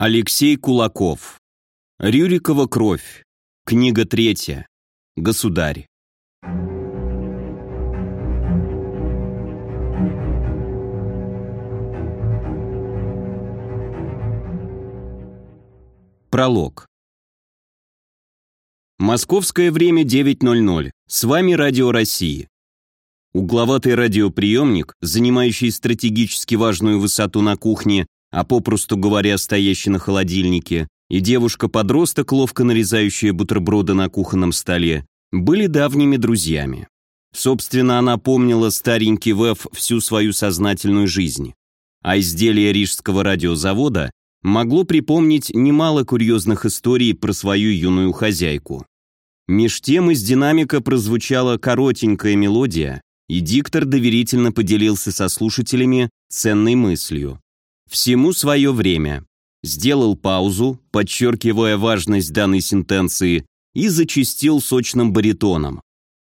Алексей Кулаков. Рюрикова кровь. Книга третья. Государь. Пролог. Московское время 9.00. С вами Радио России. Угловатый радиоприемник, занимающий стратегически важную высоту на кухне, а попросту говоря, стоящий на холодильнике, и девушка-подросток, ловко нарезающая бутерброды на кухонном столе, были давними друзьями. Собственно, она помнила старенький ВЭФ всю свою сознательную жизнь. А изделие Рижского радиозавода могло припомнить немало курьезных историй про свою юную хозяйку. Меж тем из динамика прозвучала коротенькая мелодия, и диктор доверительно поделился со слушателями ценной мыслью. Всему свое время. Сделал паузу, подчеркивая важность данной сентенции, и зачистил сочным баритоном.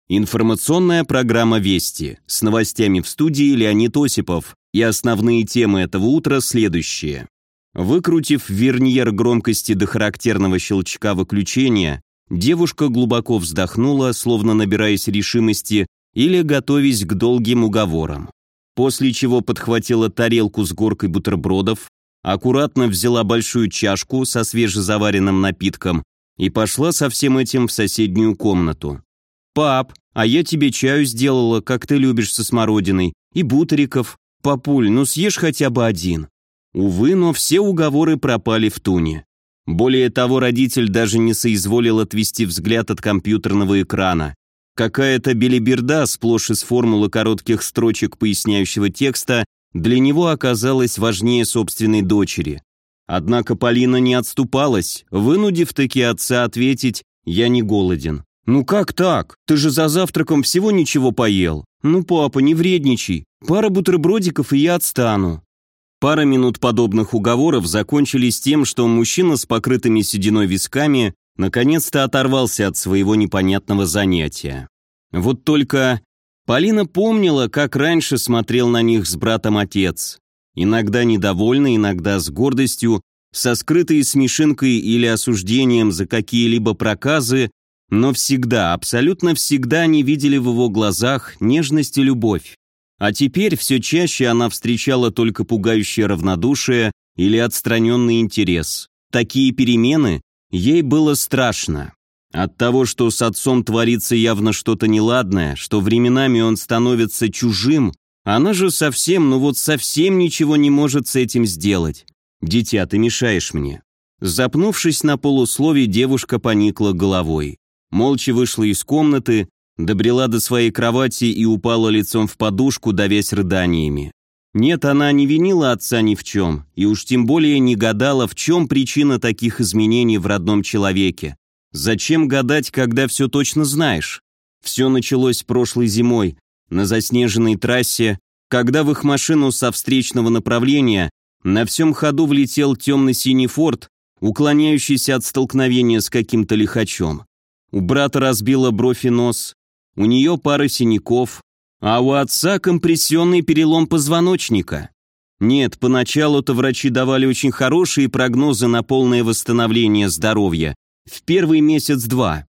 Информационная программа «Вести» с новостями в студии Леонид Осипов, и основные темы этого утра следующие. Выкрутив верниер громкости до характерного щелчка выключения, девушка глубоко вздохнула, словно набираясь решимости или готовясь к долгим уговорам после чего подхватила тарелку с горкой бутербродов, аккуратно взяла большую чашку со свежезаваренным напитком и пошла со всем этим в соседнюю комнату. «Пап, а я тебе чаю сделала, как ты любишь со смородиной, и бутериков. Папуль, ну съешь хотя бы один». Увы, но все уговоры пропали в туне. Более того, родитель даже не соизволил отвести взгляд от компьютерного экрана. Какая-то белиберда, сплошь из формулы коротких строчек поясняющего текста, для него оказалась важнее собственной дочери. Однако Полина не отступалась, вынудив таки отца ответить «я не голоден». «Ну как так? Ты же за завтраком всего ничего поел. Ну, папа, не вредничай. Пара бутербродиков, и я отстану». Пара минут подобных уговоров закончились тем, что мужчина с покрытыми сединой висками наконец-то оторвался от своего непонятного занятия. Вот только Полина помнила, как раньше смотрел на них с братом отец. Иногда недовольно, иногда с гордостью, со скрытой смешинкой или осуждением за какие-либо проказы, но всегда, абсолютно всегда они видели в его глазах нежность и любовь. А теперь все чаще она встречала только пугающее равнодушие или отстраненный интерес. Такие перемены Ей было страшно. От того, что с отцом творится явно что-то неладное, что временами он становится чужим, она же совсем, ну вот совсем ничего не может с этим сделать. «Дитя, ты мешаешь мне». Запнувшись на полуслове, девушка поникла головой. Молча вышла из комнаты, добрела до своей кровати и упала лицом в подушку, давясь рыданиями. Нет, она не винила отца ни в чем, и уж тем более не гадала, в чем причина таких изменений в родном человеке. Зачем гадать, когда все точно знаешь? Все началось прошлой зимой, на заснеженной трассе, когда в их машину со встречного направления на всем ходу влетел темно-синий форт, уклоняющийся от столкновения с каким-то лихачом. У брата разбила бровь и нос, у нее пара синяков, а у отца компрессионный перелом позвоночника. Нет, поначалу-то врачи давали очень хорошие прогнозы на полное восстановление здоровья. В первый месяц-два.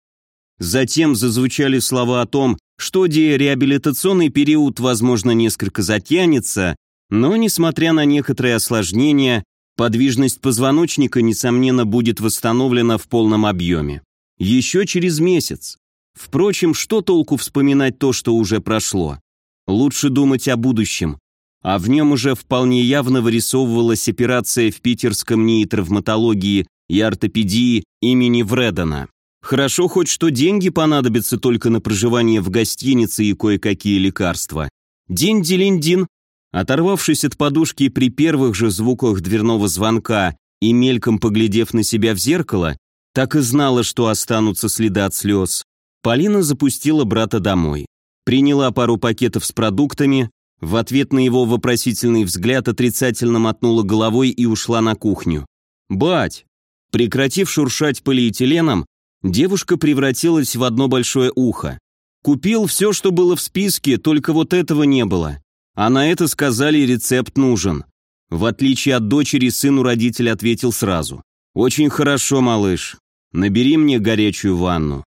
Затем зазвучали слова о том, что реабилитационный период, возможно, несколько затянется, но, несмотря на некоторые осложнения, подвижность позвоночника, несомненно, будет восстановлена в полном объеме. Еще через месяц. Впрочем, что толку вспоминать то, что уже прошло? Лучше думать о будущем. А в нем уже вполне явно вырисовывалась операция в питерском НИИ травматологии и ортопедии имени Вредена. Хорошо хоть что деньги понадобятся только на проживание в гостинице и кое-какие лекарства. День-делин-дин. Оторвавшись от подушки при первых же звуках дверного звонка и мельком поглядев на себя в зеркало, так и знала, что останутся следы от слез. Полина запустила брата домой приняла пару пакетов с продуктами, в ответ на его вопросительный взгляд отрицательно мотнула головой и ушла на кухню. «Бать!» Прекратив шуршать полиэтиленом, девушка превратилась в одно большое ухо. «Купил все, что было в списке, только вот этого не было. А на это сказали, рецепт нужен. В отличие от дочери, сыну родитель ответил сразу. «Очень хорошо, малыш. Набери мне горячую ванну».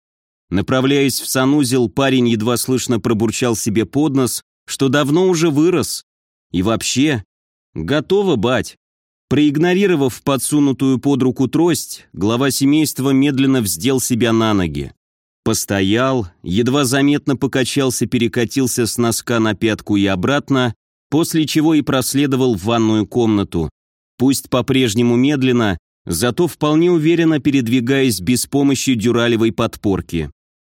Направляясь в санузел, парень едва слышно пробурчал себе под нос, что давно уже вырос. И вообще... Готово, бать. Проигнорировав подсунутую под руку трость, глава семейства медленно вздел себя на ноги. Постоял, едва заметно покачался, перекатился с носка на пятку и обратно, после чего и проследовал в ванную комнату. Пусть по-прежнему медленно, зато вполне уверенно передвигаясь без помощи дюралевой подпорки.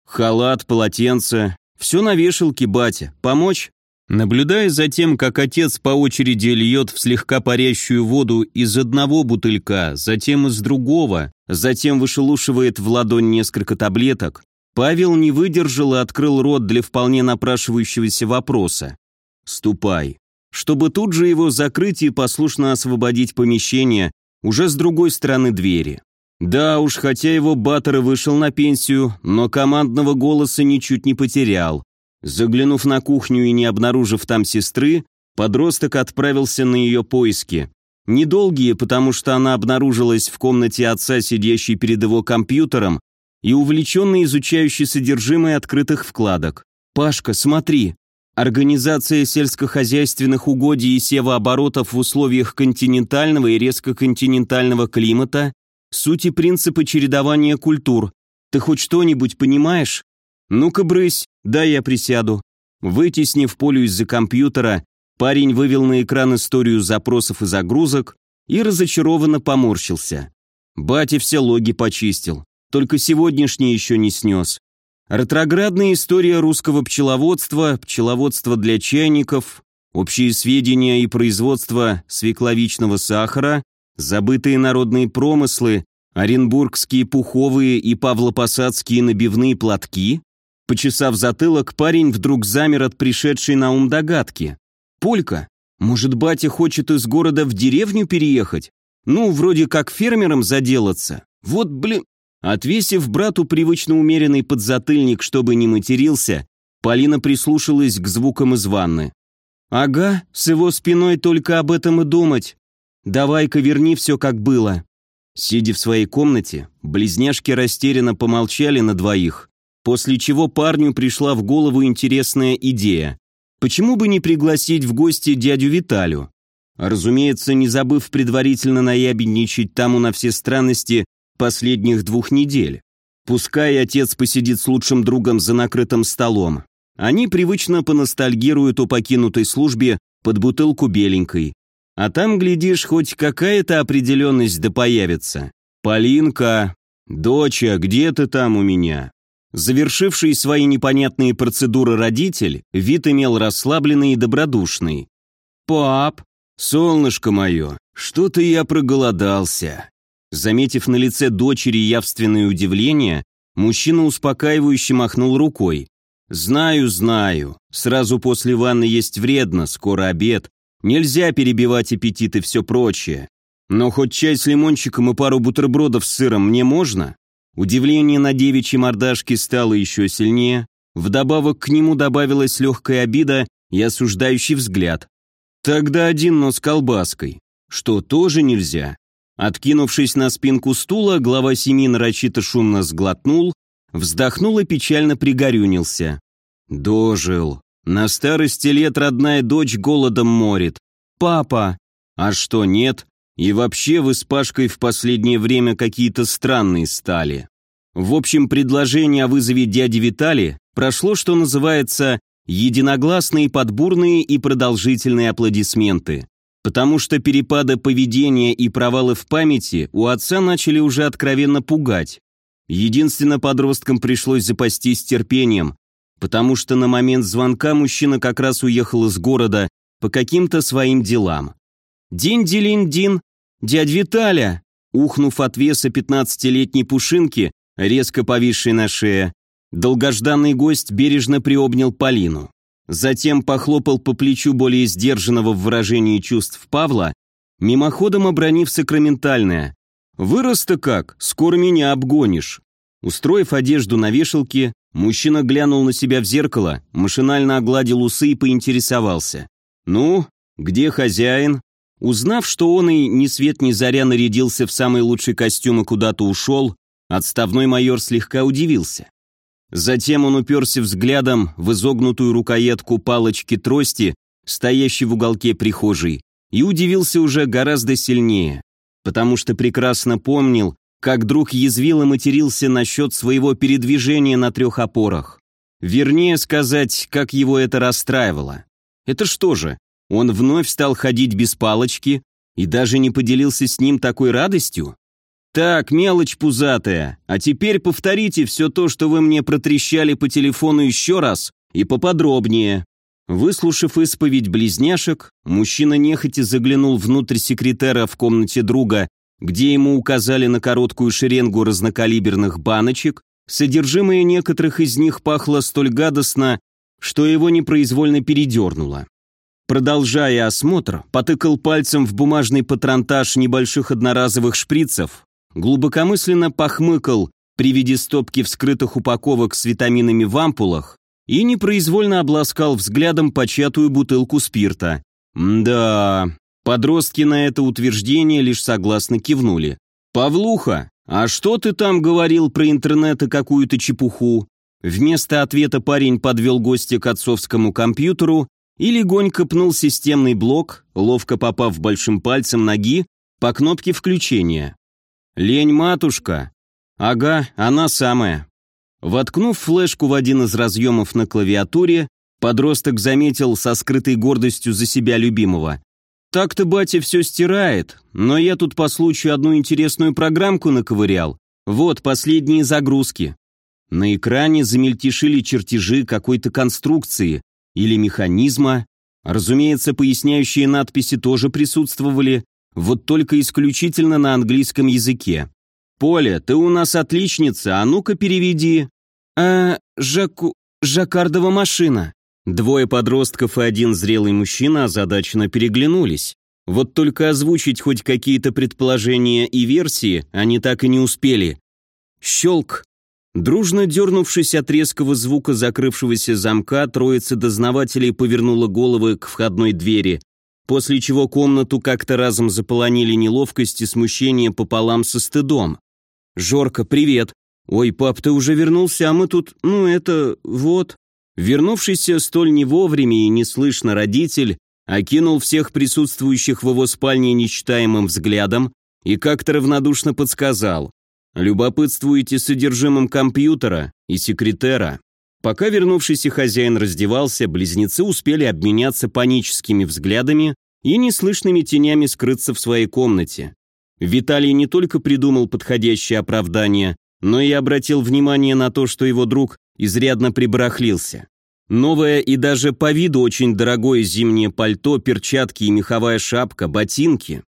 Халат, полотенце, все на вешалке, батя. Помочь? Наблюдая за тем, как отец по очереди льет в слегка парящую воду из одного бутылька, затем из другого, затем вышелушивает в ладонь несколько таблеток, Павел не выдержал и открыл рот для вполне напрашивающегося вопроса. «Ступай». Чтобы тут же его закрыть и послушно освободить помещение уже с другой стороны двери. Да уж, хотя его Баттер вышел на пенсию, но командного голоса ничуть не потерял. Заглянув на кухню и не обнаружив там сестры, подросток отправился на ее поиски. Недолгие, потому что она обнаружилась в комнате отца, сидящей перед его компьютером, и увлеченный изучающий содержимое открытых вкладок. «Пашка, смотри!» Организация сельскохозяйственных угодий и севооборотов в условиях континентального и резко континентального климата Сути принципа чередования культур. Ты хоть что-нибудь понимаешь? Ну-ка, брысь, дай я присяду. Вытеснив полю из-за компьютера, парень вывел на экран историю запросов и загрузок и разочарованно поморщился. Батя все логи почистил, только сегодняшний еще не снес. Ретроградная история русского пчеловодства, пчеловодство для чайников, общие сведения и производство свекловичного сахара, Забытые народные промыслы, оренбургские пуховые и павлопосадские набивные платки? Почесав затылок, парень вдруг замер от пришедшей на ум догадки. «Полька, может, батя хочет из города в деревню переехать? Ну, вроде как фермером заделаться. Вот, блин...» Отвесив брату привычно умеренный подзатыльник, чтобы не матерился, Полина прислушалась к звукам из ванны. «Ага, с его спиной только об этом и думать. Давай-ка верни все, как было». Сидя в своей комнате, близняшки растерянно помолчали на двоих, после чего парню пришла в голову интересная идея. Почему бы не пригласить в гости дядю Виталю? Разумеется, не забыв предварительно наябедничать тому на все странности последних двух недель. Пускай отец посидит с лучшим другом за накрытым столом. Они привычно поностальгируют о покинутой службе под бутылку беленькой. А там, глядишь, хоть какая-то определенность да появится. Полинка, доча, где ты там у меня? Завершивший свои непонятные процедуры родитель, вид имел расслабленный и добродушный. «Пап, солнышко мое, что-то я проголодался». Заметив на лице дочери явственное удивление, мужчина успокаивающе махнул рукой. «Знаю, знаю. Сразу после ванны есть вредно, скоро обед, Нельзя перебивать аппетит и все прочее. Но хоть чай с лимончиком и пару бутербродов с сыром мне можно? Удивление на девичьей мордашке стало еще сильнее. Вдобавок к нему добавилась легкая обида и осуждающий взгляд. Тогда один, но с колбаской. Что тоже нельзя. Откинувшись на спинку стула, глава семьи нарочито шумно сглотнул, вздохнул и печально пригорюнился. Дожил. На старости лет родная дочь голодом морит. Папа! А что, нет? И вообще вы с Пашкой в последнее время какие-то странные стали. В общем, предложение о вызове дяди Витали прошло, что называется, единогласные подбурные и продолжительные аплодисменты. Потому что перепады поведения и провалы в памяти у отца начали уже откровенно пугать. Единственно подросткам пришлось запастись терпением, потому что на момент звонка мужчина как раз уехал из города по каким-то своим делам. «Дин-дилин-дин! Дядь Виталя!» Ухнув от веса пятнадцатилетней пушинки, резко повисшей на шее, долгожданный гость бережно приобнял Полину. Затем похлопал по плечу более сдержанного в выражении чувств Павла, мимоходом обронив сакраментальное. «Вырос-то как, скоро меня обгонишь». Устроив одежду на вешалке, Мужчина глянул на себя в зеркало, машинально огладил усы и поинтересовался. «Ну, где хозяин?» Узнав, что он и ни свет ни заря нарядился в самый лучший костюм и куда-то ушел, отставной майор слегка удивился. Затем он уперся взглядом в изогнутую рукоятку палочки-трости, стоящей в уголке прихожей, и удивился уже гораздо сильнее, потому что прекрасно помнил, как друг язвил и матерился насчет своего передвижения на трех опорах. Вернее сказать, как его это расстраивало. Это что же, он вновь стал ходить без палочки и даже не поделился с ним такой радостью? Так, мелочь пузатая, а теперь повторите все то, что вы мне протрещали по телефону еще раз и поподробнее. Выслушав исповедь близняшек, мужчина нехотя заглянул внутрь секретера в комнате друга, где ему указали на короткую шеренгу разнокалиберных баночек, содержимое некоторых из них пахло столь гадостно, что его непроизвольно передернуло. Продолжая осмотр, потыкал пальцем в бумажный патронтаж небольших одноразовых шприцев, глубокомысленно похмыкал при виде стопки вскрытых упаковок с витаминами в ампулах и непроизвольно обласкал взглядом початую бутылку спирта. Да, подростки на это утверждение лишь согласно кивнули. «Павлуха, а что ты там говорил про интернет и какую-то чепуху?» Вместо ответа парень подвел гостя к отцовскому компьютеру и легонько пнул системный блок, ловко попав большим пальцем ноги по кнопке включения. «Лень, матушка!» «Ага, она самая». Воткнув флешку в один из разъемов на клавиатуре, подросток заметил со скрытой гордостью за себя любимого. «Так-то батя все стирает, но я тут по случаю одну интересную программку наковырял. Вот последние загрузки». На экране замельтешили чертежи какой-то конструкции, или механизма. Разумеется, поясняющие надписи тоже присутствовали, вот только исключительно на английском языке. «Поля, ты у нас отличница, а ну-ка переведи». «А, Жаку... Жаккардова машина». Двое подростков и один зрелый мужчина озадаченно переглянулись. Вот только озвучить хоть какие-то предположения и версии они так и не успели. Щелк. Дружно дернувшись от резкого звука закрывшегося замка, троица дознавателей повернула головы к входной двери, после чего комнату как-то разом заполонили неловкость и смущение пополам со стыдом. «Жорка, привет!» «Ой, пап, ты уже вернулся, а мы тут, ну это, вот...» Вернувшийся столь не вовремя и неслышно родитель окинул всех присутствующих в его спальне нечитаемым взглядом и как-то равнодушно подсказал. Любопытствуете содержимым компьютера и секретера. Пока вернувшийся хозяин раздевался, близнецы успели обменяться паническими взглядами и неслышными тенями скрыться в своей комнате. Виталий не только придумал подходящее оправдание, но и обратил внимание на то, что его друг изрядно прибарахлился. Новое и даже по виду очень дорогое зимнее пальто, перчатки и меховая шапка, ботинки.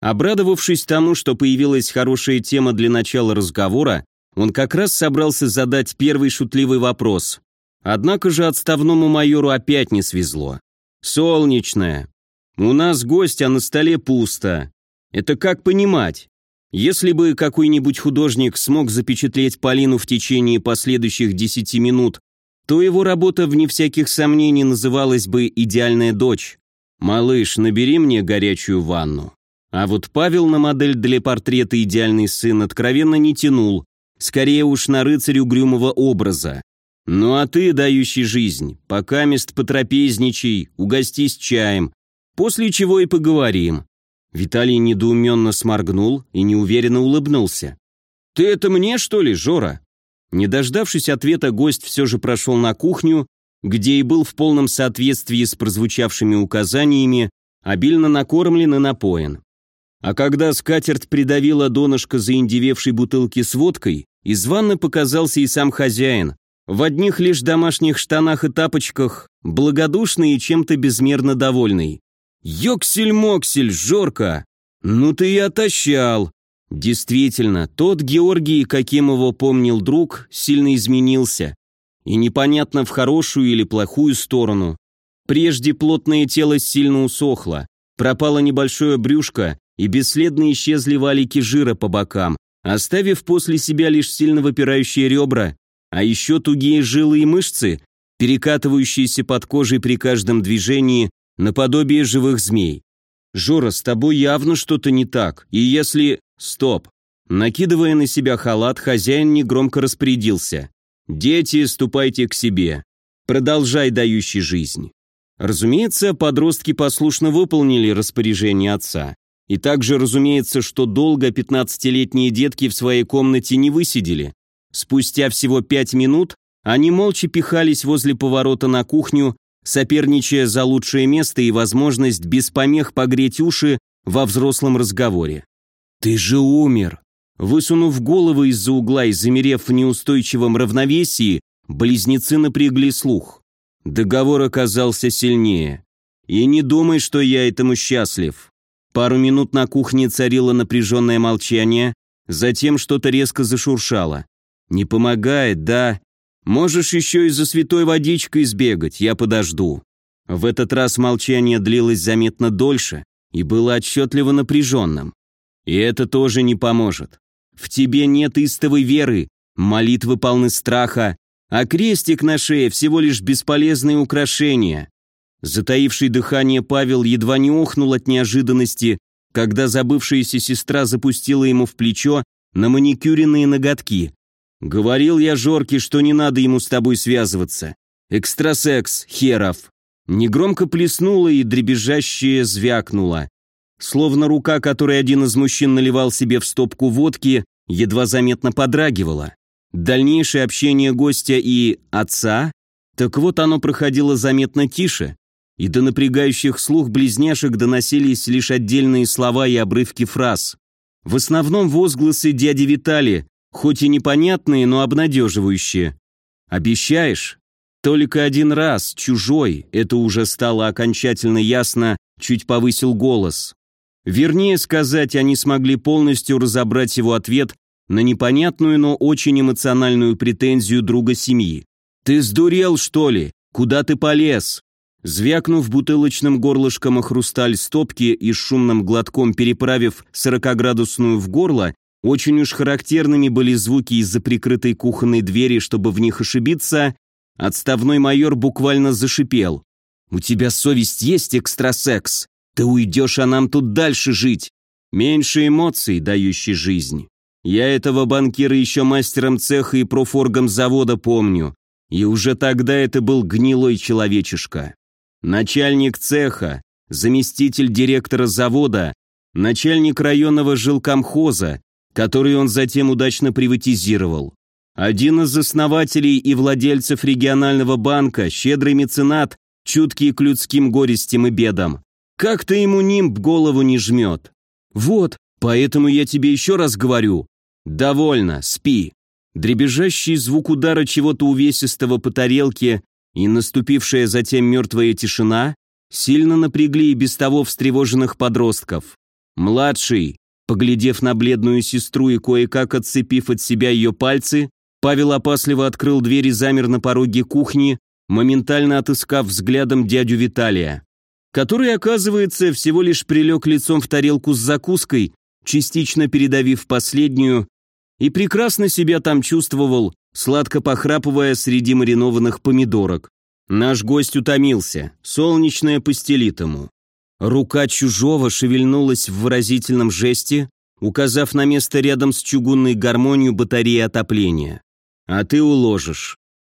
Обрадовавшись тому, что появилась хорошая тема для начала разговора, он как раз собрался задать первый шутливый вопрос. Однако же отставному майору опять не свезло. «Солнечная. У нас гость, а на столе пусто. Это как понимать? Если бы какой-нибудь художник смог запечатлеть Полину в течение последующих десяти минут, то его работа, вне всяких сомнений, называлась бы «Идеальная дочь». «Малыш, набери мне горячую ванну». А вот Павел на модель для портрета «Идеальный сын» откровенно не тянул, скорее уж на рыцарь угрюмого образа. Ну а ты, дающий жизнь, пока мест потрапезничай, угостись чаем, после чего и поговорим». Виталий недоуменно сморгнул и неуверенно улыбнулся. «Ты это мне, что ли, Жора?» Не дождавшись ответа, гость все же прошел на кухню, где и был в полном соответствии с прозвучавшими указаниями, обильно накормлен и напоен. А когда скатерть придавила донышко заиндевевшей бутылки с водкой, из ванны показался и сам хозяин, в одних лишь домашних штанах и тапочках, благодушный и чем-то безмерно довольный. «Йоксель-моксель, Жорка! Ну ты и отощал!» Действительно, тот Георгий, каким его помнил друг, сильно изменился. И непонятно в хорошую или плохую сторону. Прежде плотное тело сильно усохло, пропало небольшое брюшко, и бесследно исчезли валики жира по бокам, оставив после себя лишь сильно выпирающие ребра, а еще тугие жилы и мышцы, перекатывающиеся под кожей при каждом движении наподобие живых змей. «Жора, с тобой явно что-то не так, и если...» «Стоп!» Накидывая на себя халат, хозяин негромко распорядился. «Дети, ступайте к себе. Продолжай дающий жизнь». Разумеется, подростки послушно выполнили распоряжение отца. И также разумеется, что долго 15-летние детки в своей комнате не высидели. Спустя всего пять минут они молча пихались возле поворота на кухню, соперничая за лучшее место и возможность без помех погреть уши во взрослом разговоре. «Ты же умер!» Высунув голову из-за угла и замерев в неустойчивом равновесии, близнецы напрягли слух. Договор оказался сильнее. И не думай, что я этому счастлив. Пару минут на кухне царило напряженное молчание, затем что-то резко зашуршало. «Не помогает, да? Можешь еще и за святой водичкой сбегать, я подожду». В этот раз молчание длилось заметно дольше и было отчетливо напряженным. И это тоже не поможет. В тебе нет истовой веры, молитвы полны страха, а крестик на шее всего лишь бесполезное украшение. Затаивший дыхание Павел едва не охнул от неожиданности, когда забывшаяся сестра запустила ему в плечо на маникюренные ноготки. «Говорил я Жорке, что не надо ему с тобой связываться. Экстрасекс, херов». Негромко плеснула и дребезжащее звякнула. Словно рука, которой один из мужчин наливал себе в стопку водки, едва заметно подрагивала. Дальнейшее общение гостя и отца, так вот оно проходило заметно тише, и до напрягающих слух близняшек доносились лишь отдельные слова и обрывки фраз. В основном возгласы дяди Витали, хоть и непонятные, но обнадеживающие. «Обещаешь?» Только один раз, чужой, это уже стало окончательно ясно, чуть повысил голос. Вернее сказать, они смогли полностью разобрать его ответ на непонятную, но очень эмоциональную претензию друга семьи. «Ты сдурел, что ли? Куда ты полез?» Звякнув бутылочным горлышком о хрусталь стопки и шумным глотком переправив сорокоградусную в горло, очень уж характерными были звуки из-за прикрытой кухонной двери, чтобы в них ошибиться, отставной майор буквально зашипел. «У тебя совесть есть, экстрасекс? Ты уйдешь, а нам тут дальше жить. Меньше эмоций, дающий жизнь. Я этого банкира еще мастером цеха и профоргом завода помню. И уже тогда это был гнилой человечишка. Начальник цеха, заместитель директора завода, начальник районного жилкомхоза, который он затем удачно приватизировал. Один из основателей и владельцев регионального банка, щедрый меценат, чуткий к людским горестям и бедам. Как-то ему нимб голову не жмет. Вот, поэтому я тебе еще раз говорю. Довольно, спи. Дребезжащий звук удара чего-то увесистого по тарелке и наступившая затем мертвая тишина сильно напрягли и без того встревоженных подростков. Младший, поглядев на бледную сестру и кое-как отцепив от себя ее пальцы, Павел опасливо открыл дверь и замер на пороге кухни, моментально отыскав взглядом дядю Виталия который, оказывается, всего лишь прилег лицом в тарелку с закуской, частично передавив последнюю, и прекрасно себя там чувствовал, сладко похрапывая среди маринованных помидорок. Наш гость утомился, солнечное постелит ему. Рука чужого шевельнулась в выразительном жесте, указав на место рядом с чугунной гармонию батареи отопления. «А ты уложишь».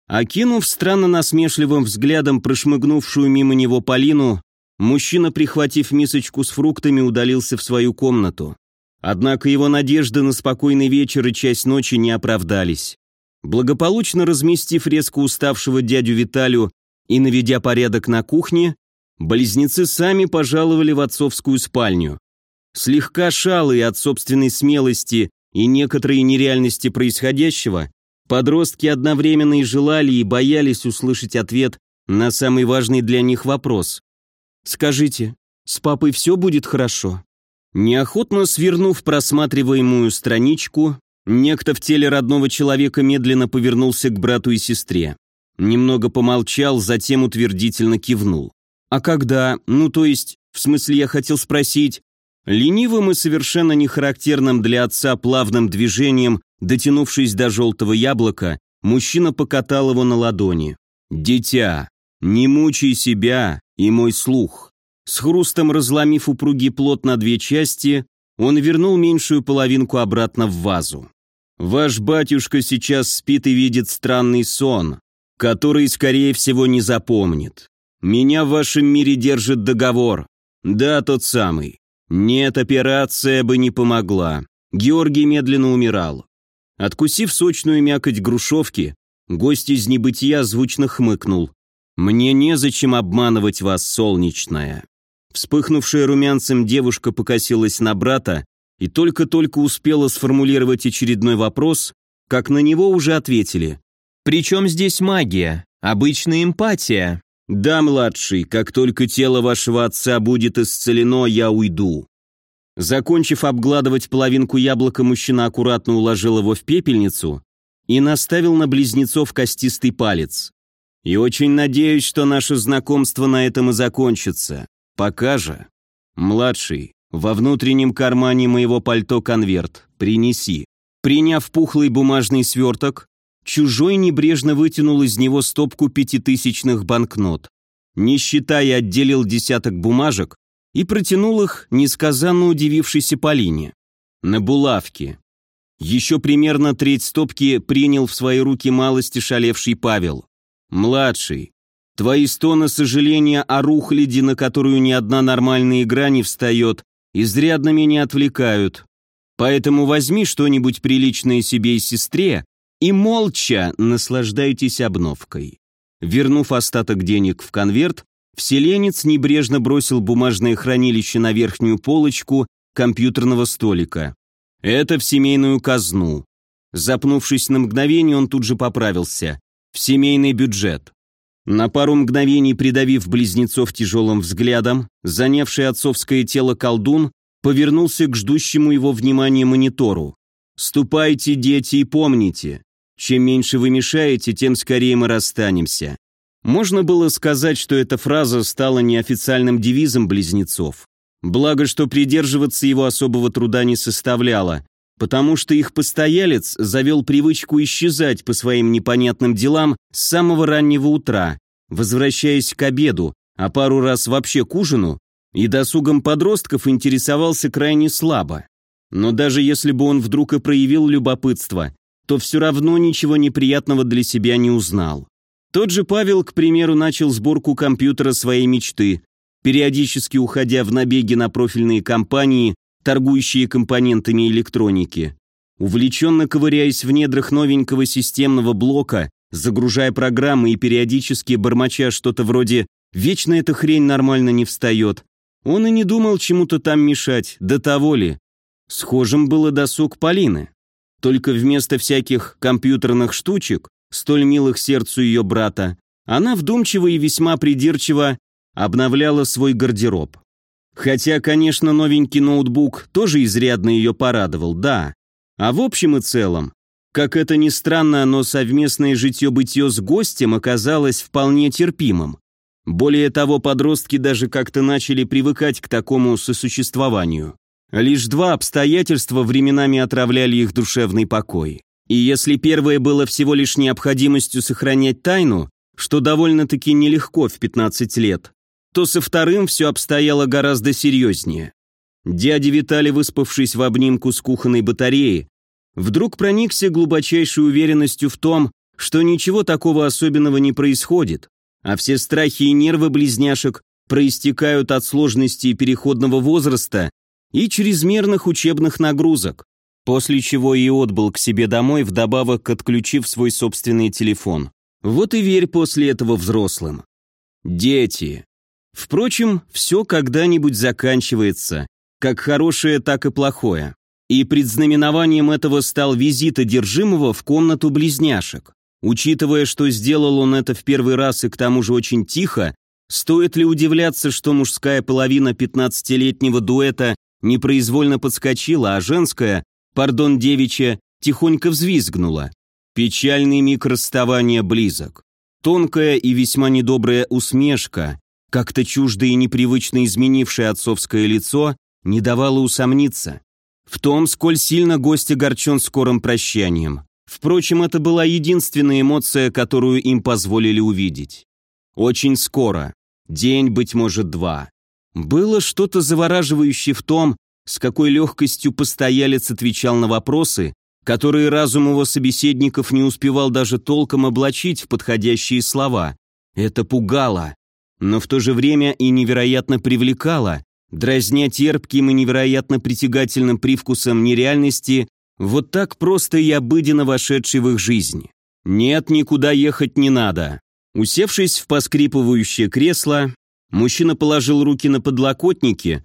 Окинув странно насмешливым взглядом прошмыгнувшую мимо него Полину, Мужчина, прихватив мисочку с фруктами, удалился в свою комнату. Однако его надежды на спокойный вечер и часть ночи не оправдались. Благополучно разместив резко уставшего дядю Виталю и наведя порядок на кухне, близнецы сами пожаловали в отцовскую спальню. Слегка шалые от собственной смелости и некоторой нереальности происходящего, подростки одновременно и желали, и боялись услышать ответ на самый важный для них вопрос. Скажите, с папой все будет хорошо?» Неохотно свернув просматриваемую страничку, некто в теле родного человека медленно повернулся к брату и сестре. Немного помолчал, затем утвердительно кивнул. «А когда? Ну, то есть, в смысле, я хотел спросить...» Ленивым и совершенно нехарактерным для отца плавным движением, дотянувшись до желтого яблока, мужчина покатал его на ладони. «Дитя, не мучай себя и мой слух. С хрустом разломив упругий плод на две части, он вернул меньшую половинку обратно в вазу. «Ваш батюшка сейчас спит и видит странный сон, который, скорее всего, не запомнит. Меня в вашем мире держит договор. Да, тот самый. Нет, операция бы не помогла. Георгий медленно умирал. Откусив сочную мякоть грушевки, гость из небытия звучно хмыкнул. «Мне незачем обманывать вас, солнечная». Вспыхнувшая румянцем девушка покосилась на брата и только-только успела сформулировать очередной вопрос, как на него уже ответили. «Причем здесь магия? Обычная эмпатия?» «Да, младший, как только тело вашего отца будет исцелено, я уйду». Закончив обгладывать половинку яблока, мужчина аккуратно уложил его в пепельницу и наставил на близнецов костистый палец. «И очень надеюсь, что наше знакомство на этом и закончится. Пока же. Младший, во внутреннем кармане моего пальто конверт. Принеси». Приняв пухлый бумажный сверток, чужой небрежно вытянул из него стопку пятитысячных банкнот. Не считая, отделил десяток бумажек и протянул их несказанно удивившейся Полине. На булавке. Еще примерно треть стопки принял в свои руки малости шалевший Павел. «Младший, твои стоны сожаления о рухляде, на которую ни одна нормальная игра не встает, изрядно меня отвлекают. Поэтому возьми что-нибудь приличное себе и сестре и молча наслаждайтесь обновкой». Вернув остаток денег в конверт, Вселенец небрежно бросил бумажное хранилище на верхнюю полочку компьютерного столика. Это в семейную казну. Запнувшись на мгновение, он тут же поправился. В семейный бюджет. На пару мгновений придавив близнецов тяжелым взглядом, занявший отцовское тело колдун повернулся к ждущему его внимания монитору. «Ступайте, дети, и помните, чем меньше вы мешаете, тем скорее мы расстанемся. Можно было сказать, что эта фраза стала неофициальным девизом близнецов. Благо, что придерживаться его особого труда не составляло, потому что их постоялец завел привычку исчезать по своим непонятным делам с самого раннего утра, возвращаясь к обеду, а пару раз вообще к ужину, и досугом подростков интересовался крайне слабо. Но даже если бы он вдруг и проявил любопытство, то все равно ничего неприятного для себя не узнал. Тот же Павел, к примеру, начал сборку компьютера своей мечты, периодически уходя в набеги на профильные компании, торгующие компонентами электроники. Увлеченно ковыряясь в недрах новенького системного блока, загружая программы и периодически бормоча что-то вроде «Вечно эта хрень нормально не встает», он и не думал чему-то там мешать, до того ли. Схожим было досуг Полины. Только вместо всяких компьютерных штучек столь милых сердцу ее брата, она вдумчиво и весьма придирчиво обновляла свой гардероб. Хотя, конечно, новенький ноутбук тоже изрядно ее порадовал, да. А в общем и целом, как это ни странно, но совместное житье-бытие с гостем оказалось вполне терпимым. Более того, подростки даже как-то начали привыкать к такому сосуществованию. Лишь два обстоятельства временами отравляли их душевный покой. И если первое было всего лишь необходимостью сохранять тайну, что довольно-таки нелегко в 15 лет, то со вторым все обстояло гораздо серьезнее. Дядя Виталий, выспавшись в обнимку с кухонной батареей, вдруг проникся глубочайшей уверенностью в том, что ничего такого особенного не происходит, а все страхи и нервы близняшек проистекают от сложности переходного возраста и чрезмерных учебных нагрузок после чего и отбыл к себе домой, вдобавок отключив свой собственный телефон. Вот и верь после этого взрослым. Дети. Впрочем, все когда-нибудь заканчивается, как хорошее, так и плохое. И предзнаменованием этого стал визит одержимого в комнату близняшек. Учитывая, что сделал он это в первый раз и к тому же очень тихо, стоит ли удивляться, что мужская половина 15-летнего дуэта непроизвольно подскочила, а женская пардон, девичья, тихонько взвизгнула. Печальный миг расставания близок. Тонкая и весьма недобрая усмешка, как-то чуждо и непривычно изменившее отцовское лицо, не давала усомниться. В том, сколь сильно гость огорчен скорым прощанием. Впрочем, это была единственная эмоция, которую им позволили увидеть. Очень скоро. День, быть может, два. Было что-то завораживающее в том, с какой легкостью постоялец отвечал на вопросы, которые разум его собеседников не успевал даже толком облачить в подходящие слова. Это пугало, но в то же время и невероятно привлекало, дразня терпким и невероятно притягательным привкусом нереальности, вот так просто и обыденно вошедшей в их жизнь. Нет, никуда ехать не надо. Усевшись в поскрипывающее кресло, мужчина положил руки на подлокотники,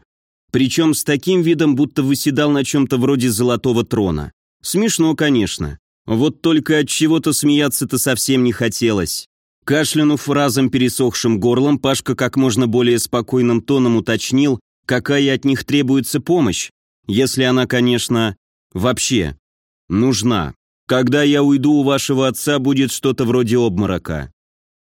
причем с таким видом, будто выседал на чем-то вроде золотого трона. Смешно, конечно. Вот только от чего-то смеяться-то совсем не хотелось. Кашлянув разом пересохшим горлом, Пашка как можно более спокойным тоном уточнил, какая от них требуется помощь, если она, конечно, вообще нужна. Когда я уйду, у вашего отца будет что-то вроде обморока.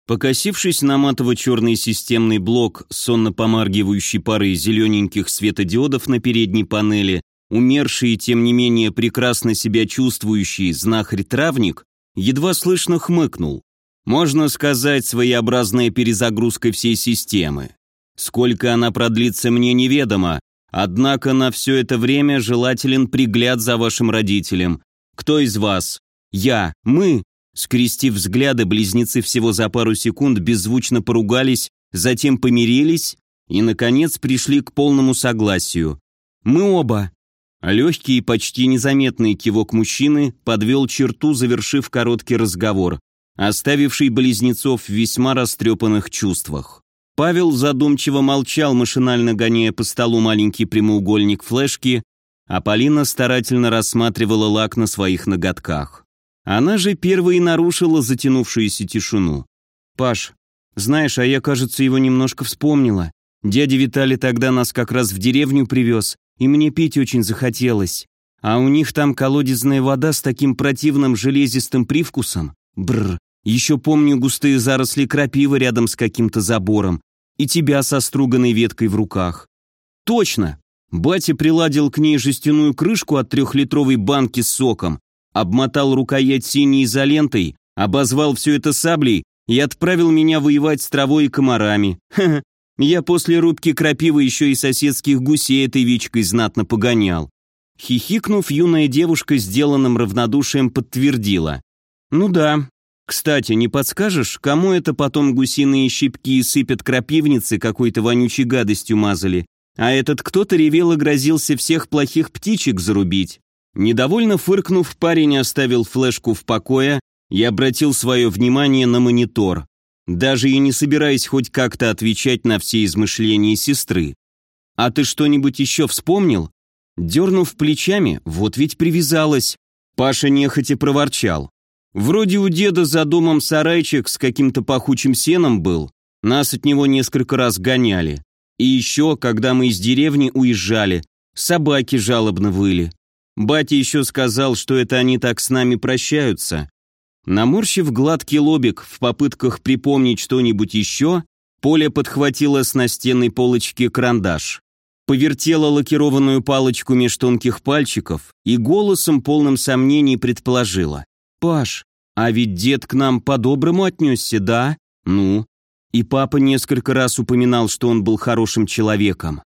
Покосившись на матово-черный системный блок сонно помаргивающей парой зелененьких светодиодов на передней панели, умерший и тем не менее прекрасно себя чувствующий знахарь-травник, едва слышно хмыкнул. Можно сказать, своеобразная перезагрузка всей системы. Сколько она продлится, мне неведомо, однако на все это время желателен пригляд за вашим родителем. Кто из вас? Я, мы, Скрестив взгляды, близнецы всего за пару секунд беззвучно поругались, затем помирились и, наконец, пришли к полному согласию. «Мы оба». Легкий и почти незаметный кивок мужчины подвел черту, завершив короткий разговор, оставивший близнецов в весьма растрепанных чувствах. Павел задумчиво молчал, машинально гоняя по столу маленький прямоугольник флешки, а Полина старательно рассматривала лак на своих ноготках. Она же первой нарушила затянувшуюся тишину. «Паш, знаешь, а я, кажется, его немножко вспомнила. Дядя Виталий тогда нас как раз в деревню привез, и мне пить очень захотелось. А у них там колодезная вода с таким противным железистым привкусом. Бррр. Еще помню густые заросли крапивы рядом с каким-то забором. И тебя со струганной веткой в руках. Точно. Батя приладил к ней жестяную крышку от трехлитровой банки с соком, обмотал рукоять синей изолентой, обозвал все это саблей и отправил меня воевать с травой и комарами. Ха -ха. Я после рубки крапивы еще и соседских гусей этой вичкой знатно погонял. Хихикнув, юная девушка сделанным равнодушием подтвердила. «Ну да. Кстати, не подскажешь, кому это потом гусиные щипки сыпят крапивницы какой-то вонючей гадостью мазали, а этот кто-то ревел и грозился всех плохих птичек зарубить?» Недовольно фыркнув, парень оставил флешку в покое и обратил свое внимание на монитор, даже и не собираясь хоть как-то отвечать на все измышления сестры. «А ты что-нибудь еще вспомнил?» Дернув плечами, вот ведь привязалась. Паша нехотя проворчал. «Вроде у деда за домом сарайчик с каким-то пахучим сеном был. Нас от него несколько раз гоняли. И еще, когда мы из деревни уезжали, собаки жалобно выли. Батя еще сказал, что это они так с нами прощаются. Наморщив гладкий лобик в попытках припомнить что-нибудь еще, Поля подхватила с настенной полочки карандаш. Повертела лакированную палочку меж тонких пальчиков и голосом, полным сомнений, предположила. «Паш, а ведь дед к нам по-доброму отнесся, да? Ну?» И папа несколько раз упоминал, что он был хорошим человеком.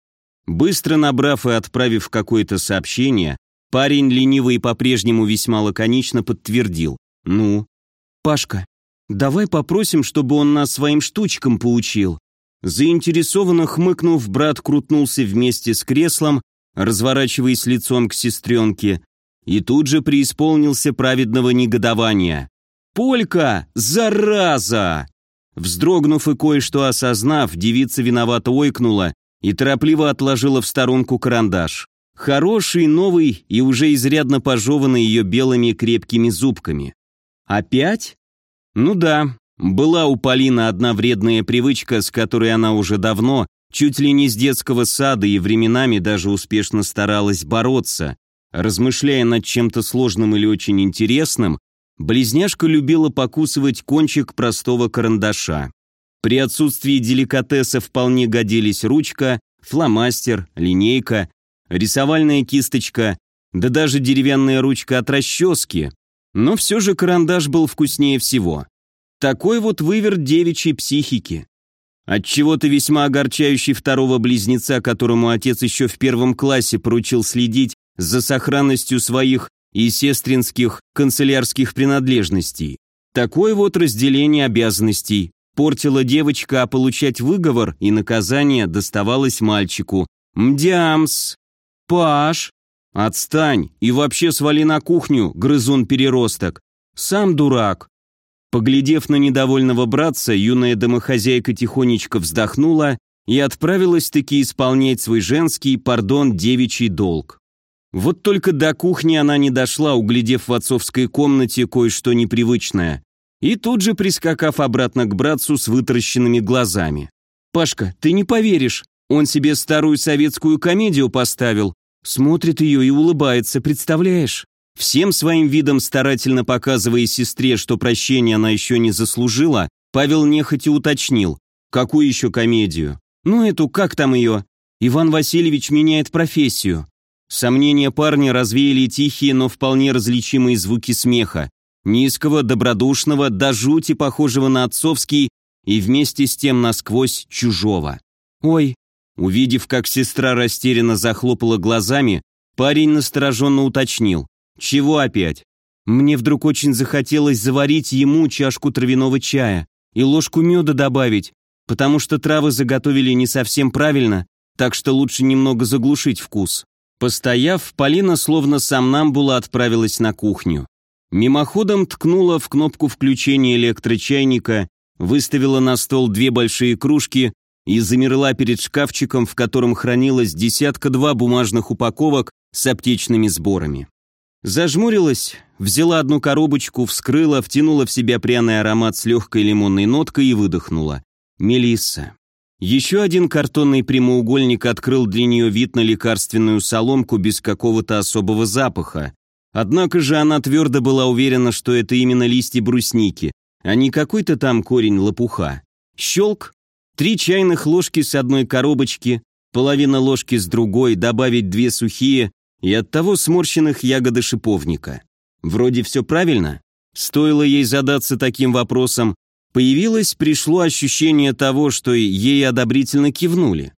Быстро набрав и отправив какое-то сообщение, Парень лениво и по-прежнему весьма лаконично подтвердил. «Ну?» «Пашка, давай попросим, чтобы он нас своим штучкам поучил». Заинтересованно хмыкнув, брат крутнулся вместе с креслом, разворачиваясь лицом к сестренке, и тут же преисполнился праведного негодования. «Полька! Зараза!» Вздрогнув и кое-что осознав, девица виновато ойкнула и торопливо отложила в сторонку карандаш. Хороший, новый и уже изрядно пожеванный ее белыми крепкими зубками. Опять? Ну да, была у Полины одна вредная привычка, с которой она уже давно, чуть ли не с детского сада и временами даже успешно старалась бороться. Размышляя над чем-то сложным или очень интересным, близняшка любила покусывать кончик простого карандаша. При отсутствии деликатеса вполне годились ручка, фломастер, линейка рисовальная кисточка, да даже деревянная ручка от расчески. Но все же карандаш был вкуснее всего. Такой вот выверт девичьей психики. Отчего-то весьма огорчающий второго близнеца, которому отец еще в первом классе поручил следить за сохранностью своих и сестринских канцелярских принадлежностей. Такое вот разделение обязанностей портила девочка, а получать выговор и наказание доставалось мальчику. Мдямс! Паш! Отстань и вообще свали на кухню, грызун-переросток. Сам дурак. Поглядев на недовольного братца, юная домохозяйка тихонечко вздохнула и отправилась-таки исполнять свой женский, пардон, девичий долг. Вот только до кухни она не дошла, углядев в отцовской комнате кое-что непривычное, и тут же прискакав обратно к братцу с вытаращенными глазами. «Пашка, ты не поверишь, он себе старую советскую комедию поставил, смотрит ее и улыбается, представляешь?» Всем своим видом старательно показывая сестре, что прощения она еще не заслужила, Павел нехотя уточнил. Какую еще комедию? Ну эту, как там ее? Иван Васильевич меняет профессию. Сомнения парня развеяли тихие, но вполне различимые звуки смеха. Низкого, добродушного, до жути похожего на отцовский и вместе с тем насквозь чужого. «Ой!» Увидев, как сестра растерянно захлопала глазами, парень настороженно уточнил. «Чего опять?» Мне вдруг очень захотелось заварить ему чашку травяного чая и ложку меда добавить, потому что травы заготовили не совсем правильно, так что лучше немного заглушить вкус. Постояв, Полина словно сам нам была отправилась на кухню. Мимоходом ткнула в кнопку включения электрочайника, выставила на стол две большие кружки и замерла перед шкафчиком, в котором хранилось десятка-два бумажных упаковок с аптечными сборами. Зажмурилась, взяла одну коробочку, вскрыла, втянула в себя пряный аромат с легкой лимонной ноткой и выдохнула. Мелисса. Еще один картонный прямоугольник открыл для нее вид на лекарственную соломку без какого-то особого запаха. Однако же она твердо была уверена, что это именно листья брусники, а не какой-то там корень лопуха. Щелк. Три чайных ложки с одной коробочки, половина ложки с другой, добавить две сухие, и от того сморщенных ягоды шиповника. Вроде все правильно. Стоило ей задаться таким вопросом, появилось, пришло ощущение того, что ей одобрительно кивнули.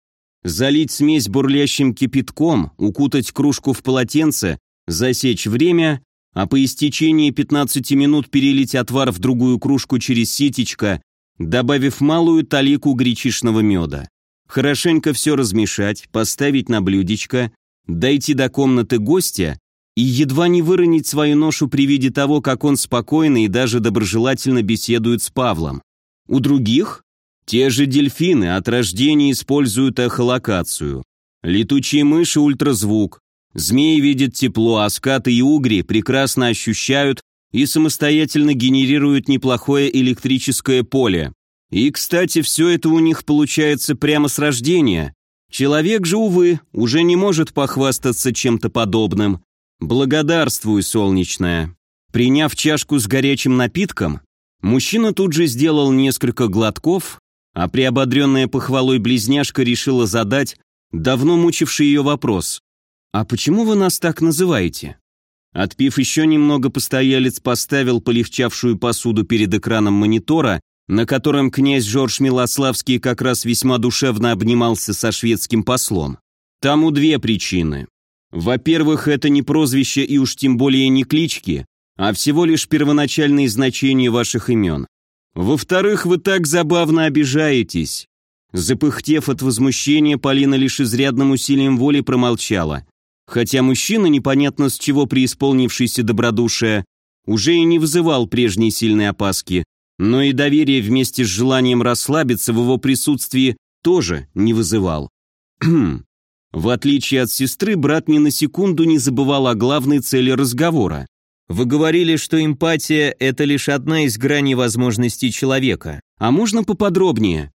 Залить смесь бурлящим кипятком, укутать кружку в полотенце, засечь время, а по истечении 15 минут перелить отвар в другую кружку через ситечко, добавив малую талику гречишного меда. Хорошенько все размешать, поставить на блюдечко, дойти до комнаты гостя и едва не выронить свою ношу при виде того, как он спокойно и даже доброжелательно беседует с Павлом. У других те же дельфины от рождения используют эхолокацию. Летучие мыши – ультразвук. Змеи видят тепло, а скаты и угри прекрасно ощущают и самостоятельно генерируют неплохое электрическое поле. И, кстати, все это у них получается прямо с рождения, Человек же, увы, уже не может похвастаться чем-то подобным. Благодарствуй, солнечная. Приняв чашку с горячим напитком, мужчина тут же сделал несколько глотков, а приободренная похвалой близняшка решила задать давно мучивший ее вопрос. «А почему вы нас так называете?» Отпив еще немного, постоялец поставил полегчавшую посуду перед экраном монитора на котором князь Жорж Милославский как раз весьма душевно обнимался со шведским послом. Тому две причины. Во-первых, это не прозвище и уж тем более не клички, а всего лишь первоначальные значения ваших имен. Во-вторых, вы так забавно обижаетесь. Запыхтев от возмущения, Полина лишь изрядным усилием воли промолчала. Хотя мужчина, непонятно с чего преисполнившийся добродушия, уже и не вызывал прежней сильной опаски, но и доверие вместе с желанием расслабиться в его присутствии тоже не вызывал. В отличие от сестры, брат ни на секунду не забывал о главной цели разговора. Вы говорили, что эмпатия – это лишь одна из граней возможностей человека. А можно поподробнее?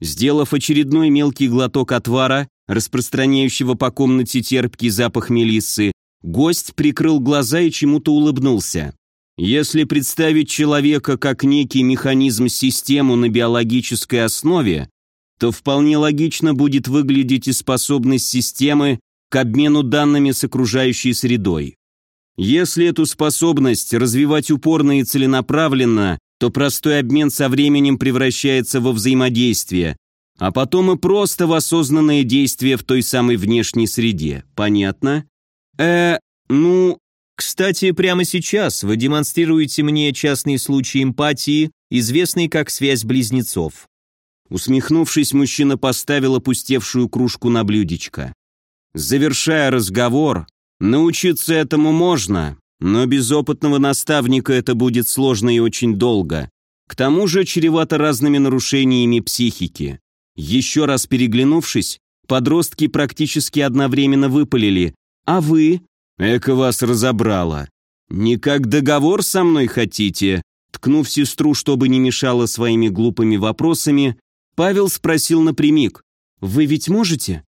Сделав очередной мелкий глоток отвара, распространяющего по комнате терпкий запах мелиссы, гость прикрыл глаза и чему-то улыбнулся. Если представить человека как некий механизм-систему на биологической основе, то вполне логично будет выглядеть и способность системы к обмену данными с окружающей средой. Если эту способность развивать упорно и целенаправленно, то простой обмен со временем превращается во взаимодействие, а потом и просто в осознанное действие в той самой внешней среде. Понятно? Э, ну, кстати, прямо сейчас вы демонстрируете мне частный случай эмпатии, известный как связь близнецов. Усмехнувшись, мужчина поставил опустевшую кружку на блюдечко. Завершая разговор, научиться этому можно, но без опытного наставника это будет сложно и очень долго. К тому же чревато разными нарушениями психики. Еще раз переглянувшись, подростки практически одновременно выпалили. «А вы?» «Эко вас разобрало. Не как договор со мной хотите?» Ткнув сестру, чтобы не мешала своими глупыми вопросами, Павел спросил напрямик. «Вы ведь можете?»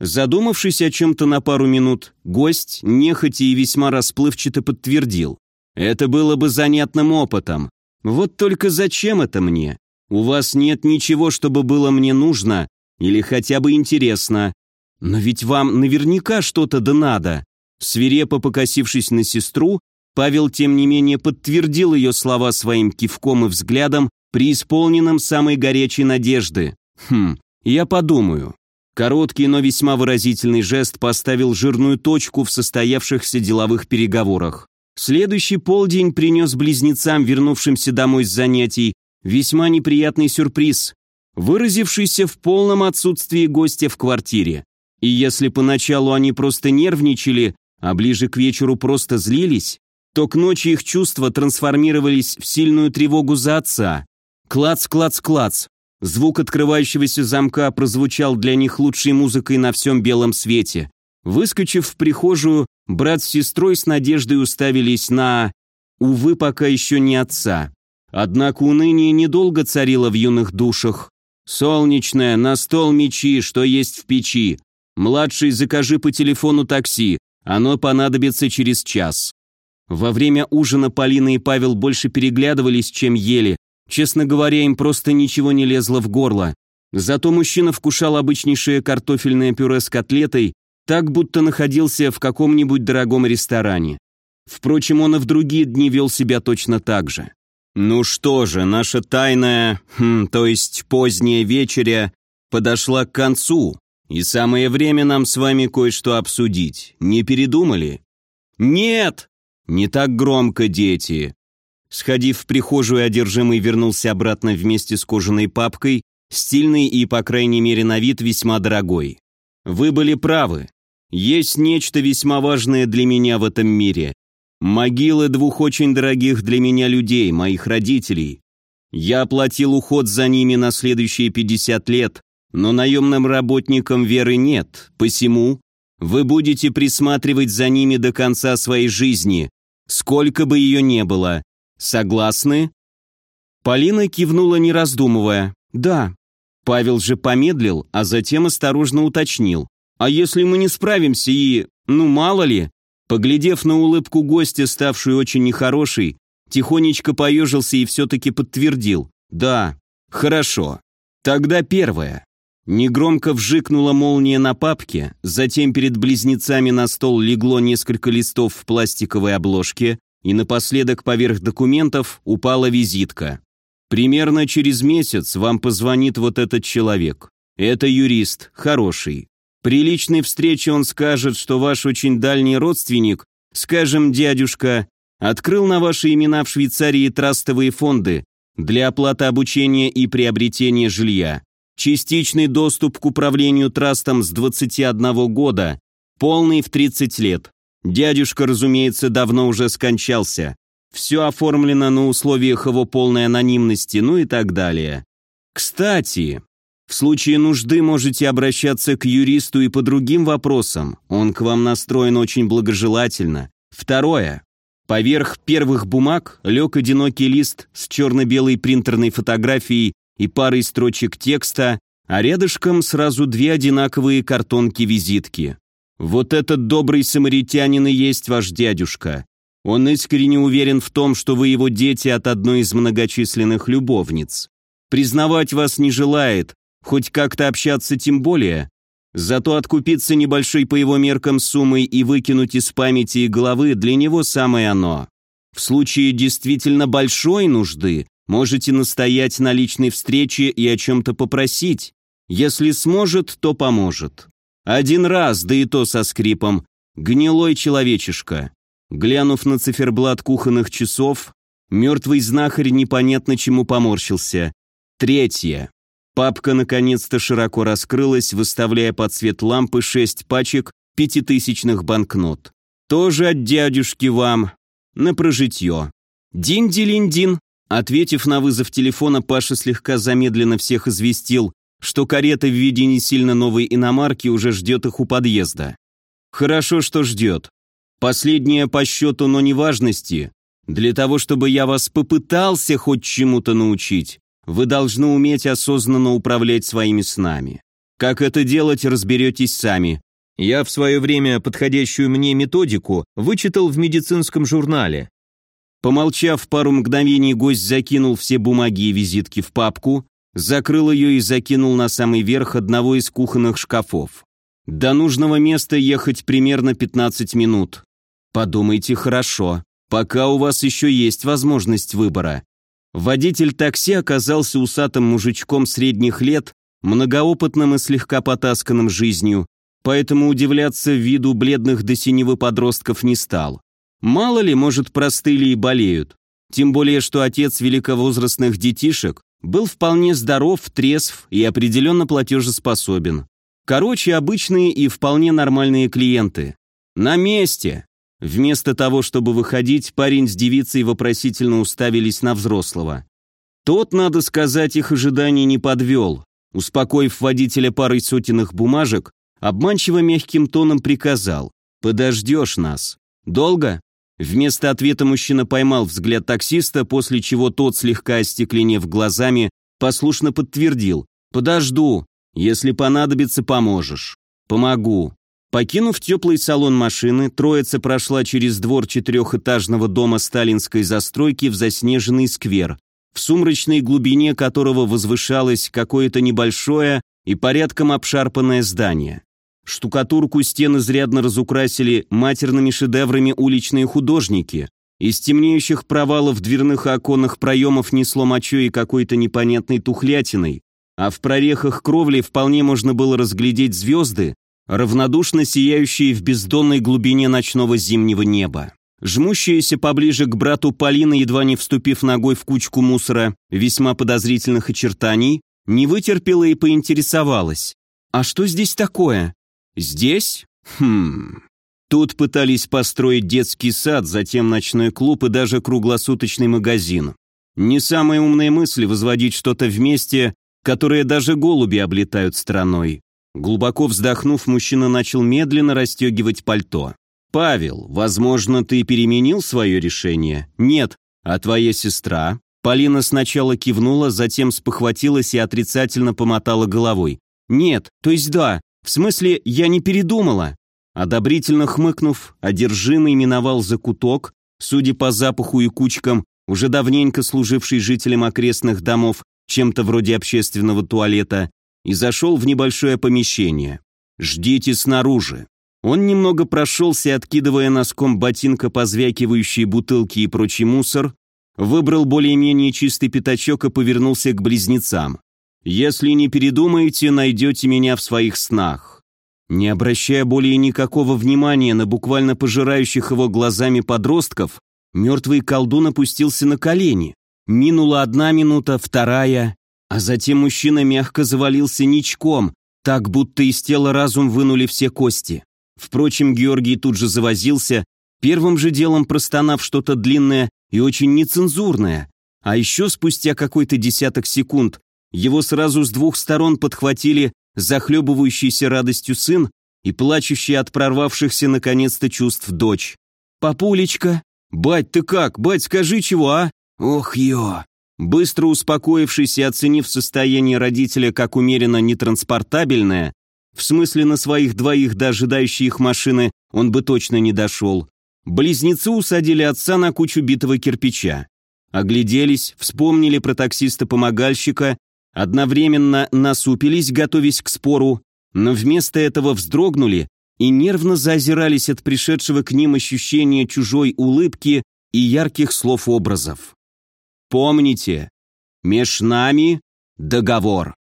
Задумавшись о чем-то на пару минут, гость, нехотя и весьма расплывчато подтвердил. «Это было бы занятным опытом. Вот только зачем это мне? У вас нет ничего, чтобы было мне нужно или хотя бы интересно. Но ведь вам наверняка что-то да надо». Свирепо покосившись на сестру, Павел, тем не менее, подтвердил ее слова своим кивком и взглядом, преисполненным самой горячей надежды. «Хм, я подумаю». Короткий, но весьма выразительный жест поставил жирную точку в состоявшихся деловых переговорах. Следующий полдень принес близнецам, вернувшимся домой с занятий, весьма неприятный сюрприз, выразившийся в полном отсутствии гостя в квартире. И если поначалу они просто нервничали, а ближе к вечеру просто злились, то к ночи их чувства трансформировались в сильную тревогу за отца. Клац, клац, клац. Звук открывающегося замка прозвучал для них лучшей музыкой на всем белом свете. Выскочив в прихожую, брат с сестрой с надеждой уставились на... Увы, пока еще не отца. Однако уныние недолго царило в юных душах. «Солнечная, на стол мечи, что есть в печи. Младший, закажи по телефону такси, оно понадобится через час». Во время ужина Полина и Павел больше переглядывались, чем ели, Честно говоря, им просто ничего не лезло в горло. Зато мужчина вкушал обычнейшее картофельное пюре с котлетой, так будто находился в каком-нибудь дорогом ресторане. Впрочем, он и в другие дни вел себя точно так же. «Ну что же, наша тайная, хм, то есть поздняя вечеря, подошла к концу, и самое время нам с вами кое-что обсудить. Не передумали?» «Нет!» «Не так громко, дети. Сходив в прихожую, одержимый вернулся обратно вместе с кожаной папкой, стильный и, по крайней мере, на вид весьма дорогой. Вы были правы. Есть нечто весьма важное для меня в этом мире. Могилы двух очень дорогих для меня людей, моих родителей. Я оплатил уход за ними на следующие 50 лет, но наемным работникам веры нет, посему вы будете присматривать за ними до конца своей жизни, сколько бы ее не было, Согласны?» Полина кивнула, не раздумывая. «Да». Павел же помедлил, а затем осторожно уточнил. «А если мы не справимся и... ну, мало ли?» Поглядев на улыбку гостя, ставшую очень нехорошей, тихонечко поежился и все-таки подтвердил. «Да, хорошо. Тогда первое». Негромко вжикнула молния на папке, затем перед близнецами на стол легло несколько листов в пластиковой обложке, и напоследок поверх документов упала визитка. Примерно через месяц вам позвонит вот этот человек. Это юрист, хороший. При личной встрече он скажет, что ваш очень дальний родственник, скажем, дядюшка, открыл на ваши имена в Швейцарии трастовые фонды для оплаты обучения и приобретения жилья. Частичный доступ к управлению трастом с 21 года, полный в 30 лет. Дядюшка, разумеется, давно уже скончался. Все оформлено на условиях его полной анонимности, ну и так далее. Кстати, в случае нужды можете обращаться к юристу и по другим вопросам. Он к вам настроен очень благожелательно. Второе. Поверх первых бумаг лег одинокий лист с черно-белой принтерной фотографией и парой строчек текста, а рядышком сразу две одинаковые картонки-визитки. Вот этот добрый самаритянин и есть ваш дядюшка. Он искренне уверен в том, что вы его дети от одной из многочисленных любовниц. Признавать вас не желает, хоть как-то общаться тем более. Зато откупиться небольшой по его меркам суммой и выкинуть из памяти и головы для него самое оно. В случае действительно большой нужды можете настоять на личной встрече и о чем-то попросить. Если сможет, то поможет. Один раз, да и то со скрипом. Гнилой человечишка. Глянув на циферблат кухонных часов, мертвый знахарь непонятно чему поморщился. Третье. Папка наконец-то широко раскрылась, выставляя под свет лампы шесть пачек пятитысячных банкнот. Тоже от дядюшки вам. На прожитье. Дин-дилин-дин. Ответив на вызов телефона, Паша слегка замедленно всех известил, что карета в виде не сильно новой иномарки уже ждет их у подъезда. Хорошо, что ждет. Последнее по счету, но не важности. Для того, чтобы я вас попытался хоть чему-то научить, вы должны уметь осознанно управлять своими снами. Как это делать, разберетесь сами. Я в свое время подходящую мне методику вычитал в медицинском журнале. Помолчав пару мгновений, гость закинул все бумаги и визитки в папку, закрыл ее и закинул на самый верх одного из кухонных шкафов. До нужного места ехать примерно 15 минут. Подумайте хорошо, пока у вас еще есть возможность выбора. Водитель такси оказался усатым мужичком средних лет, многоопытным и слегка потасканным жизнью, поэтому удивляться виду бледных до синевы подростков не стал. Мало ли, может, простыли и болеют. Тем более, что отец великовозрастных детишек был вполне здоров, трезв и определенно платежеспособен. Короче, обычные и вполне нормальные клиенты. На месте. Вместо того, чтобы выходить, парень с девицей вопросительно уставились на взрослого. Тот, надо сказать, их ожиданий не подвел. Успокоив водителя парой сотенных бумажек, обманчиво мягким тоном приказал «Подождешь нас». «Долго?» Вместо ответа мужчина поймал взгляд таксиста, после чего тот, слегка остекленев глазами, послушно подтвердил. «Подожду. Если понадобится, поможешь». «Помогу». Покинув теплый салон машины, троица прошла через двор четырехэтажного дома сталинской застройки в заснеженный сквер, в сумрачной глубине которого возвышалось какое-то небольшое и порядком обшарпанное здание. Штукатурку стен изрядно разукрасили матерными шедеврами уличные художники. Из темнеющих провалов дверных и оконных проемов несло мочой и какой-то непонятной тухлятиной, а в прорехах кровли вполне можно было разглядеть звезды, равнодушно сияющие в бездонной глубине ночного зимнего неба. Жмущаяся поближе к брату Полина, едва не вступив ногой в кучку мусора весьма подозрительных очертаний, не вытерпела и поинтересовалась. «А что здесь такое?» Здесь? Хм... Тут пытались построить детский сад, затем ночной клуб и даже круглосуточный магазин. Не самые умные мысли возводить что-то вместе, которое даже голуби облетают страной. Глубоко вздохнув, мужчина начал медленно расстегивать пальто. «Павел, возможно, ты переменил свое решение?» «Нет. А твоя сестра?» Полина сначала кивнула, затем спохватилась и отрицательно помотала головой. «Нет, то есть да, в смысле, я не передумала. Одобрительно хмыкнув, одержимый миновал закуток, судя по запаху и кучкам, уже давненько служивший жителям окрестных домов чем-то вроде общественного туалета, и зашел в небольшое помещение. «Ждите снаружи». Он немного прошелся, откидывая носком ботинка позвякивающие бутылки и прочий мусор, выбрал более-менее чистый пятачок и повернулся к близнецам. Если не передумаете, найдете меня в своих снах». Не обращая более никакого внимания на буквально пожирающих его глазами подростков, мертвый колдун опустился на колени. Минула одна минута, вторая, а затем мужчина мягко завалился ничком, так будто из тела разум вынули все кости. Впрочем, Георгий тут же завозился, первым же делом простонав что-то длинное и очень нецензурное, а еще спустя какой-то десяток секунд его сразу с двух сторон подхватили захлебывающийся радостью сын и плачущий от прорвавшихся наконец-то чувств дочь. «Папулечка!» «Бать, ты как? Бать, скажи чего, а?» «Ох, ё!» Быстро успокоившись и оценив состояние родителя как умеренно нетранспортабельное, в смысле на своих двоих до ожидающей их машины он бы точно не дошел, близнецы усадили отца на кучу битого кирпича. Огляделись, вспомнили про таксиста-помогальщика одновременно насупились, готовясь к спору, но вместо этого вздрогнули и нервно заозирались от пришедшего к ним ощущения чужой улыбки и ярких слов-образов. «Помните, меж нами договор».